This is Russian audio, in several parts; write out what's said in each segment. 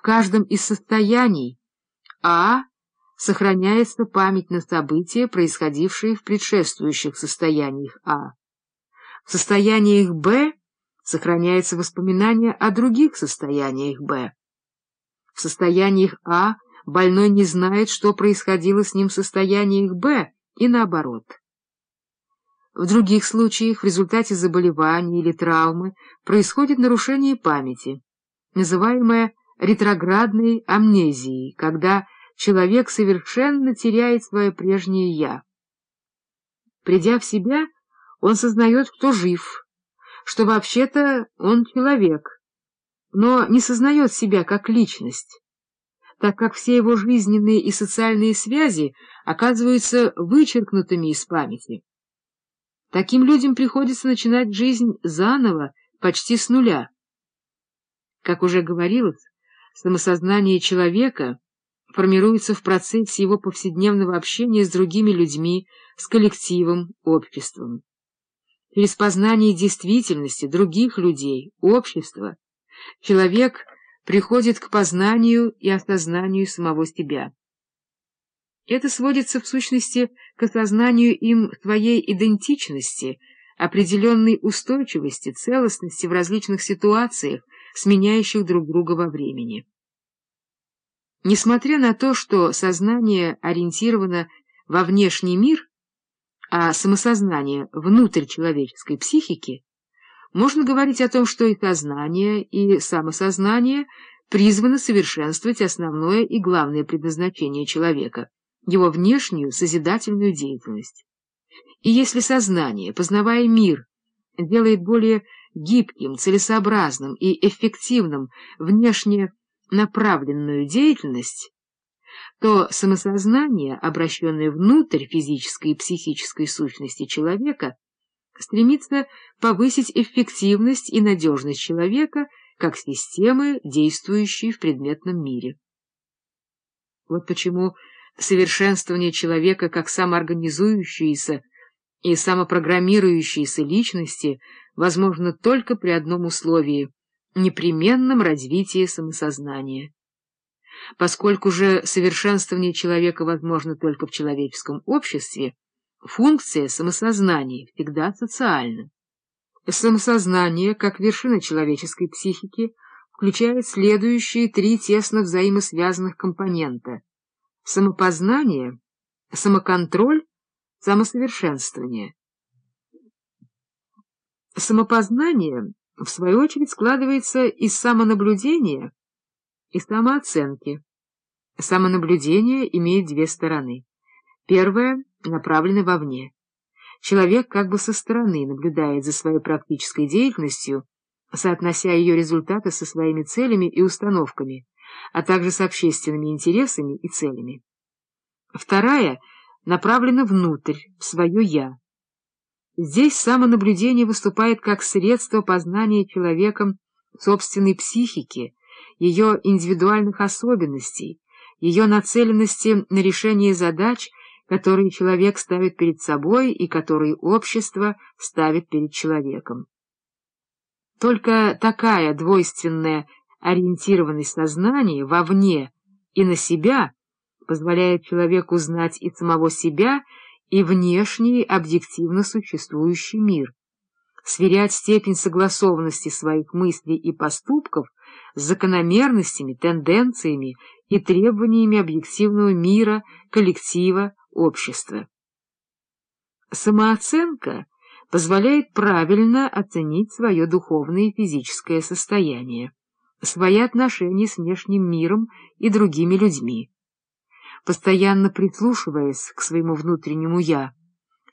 В каждом из состояний А сохраняется память на события, происходившие в предшествующих состояниях А. В состояниях Б сохраняется воспоминание о других состояниях Б. В состояниях А больной не знает, что происходило с ним в состояниях Б, и наоборот. В других случаях в результате заболевания или травмы происходит нарушение памяти, называемое ретроградной амнезией, когда человек совершенно теряет свое прежнее «я». Придя в себя, он сознает, кто жив, что вообще-то он человек, но не сознает себя как личность, так как все его жизненные и социальные связи оказываются вычеркнутыми из памяти. Таким людям приходится начинать жизнь заново, почти с нуля. Как уже говорилось, самосознание человека формируется в процессе его повседневного общения с другими людьми, с коллективом, обществом. Через познание действительности других людей, общества, человек приходит к познанию и осознанию самого себя. Это сводится в сущности к осознанию им своей идентичности, определенной устойчивости, целостности в различных ситуациях, сменяющих друг друга во времени. Несмотря на то, что сознание ориентировано во внешний мир, а самосознание внутрь человеческой психики, можно говорить о том, что и сознание, и самосознание призваны совершенствовать основное и главное предназначение человека — его внешнюю созидательную деятельность. И если сознание, познавая мир, делает более гибким, целесообразным и эффективным внешне направленную деятельность, то самосознание, обращенное внутрь физической и психической сущности человека, стремится повысить эффективность и надежность человека как системы, действующей в предметном мире. Вот почему совершенствование человека как самоорганизующейся и самопрограммирующейся личности возможно только при одном условии — непременном развитии самосознания. Поскольку же совершенствование человека возможно только в человеческом обществе, функция самосознания всегда социальна. Самосознание, как вершина человеческой психики, включает следующие три тесно взаимосвязанных компонента — самопознание, самоконтроль, самосовершенствование. Самопознание, в свою очередь, складывается из самонаблюдения и самооценки. Самонаблюдение имеет две стороны. Первая направлена вовне. Человек как бы со стороны наблюдает за своей практической деятельностью, соотнося ее результаты со своими целями и установками, а также с общественными интересами и целями. Вторая направлена внутрь, в свое «я». Здесь самонаблюдение выступает как средство познания человеком собственной психики, ее индивидуальных особенностей, ее нацеленности на решение задач, которые человек ставит перед собой и которые общество ставит перед человеком. Только такая двойственная ориентированность сознания вовне и на себя позволяет человеку знать и самого себя, и внешний объективно существующий мир, сверять степень согласованности своих мыслей и поступков с закономерностями, тенденциями и требованиями объективного мира, коллектива, общества. Самооценка позволяет правильно оценить свое духовное и физическое состояние свои отношения с внешним миром и другими людьми. Постоянно прислушиваясь к своему внутреннему «я»,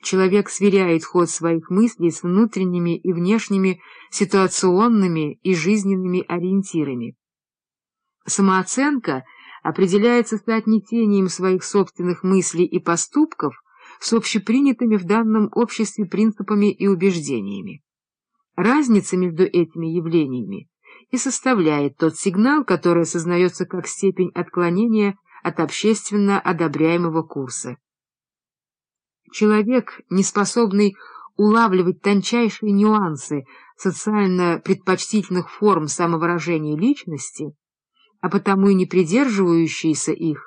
человек сверяет ход своих мыслей с внутренними и внешними ситуационными и жизненными ориентирами. Самооценка определяется соотнесением своих собственных мыслей и поступков с общепринятыми в данном обществе принципами и убеждениями. Разница между этими явлениями и составляет тот сигнал, который осознается как степень отклонения от общественно одобряемого курса. Человек, не способный улавливать тончайшие нюансы социально предпочтительных форм самовыражения личности, а потому и не придерживающиеся их,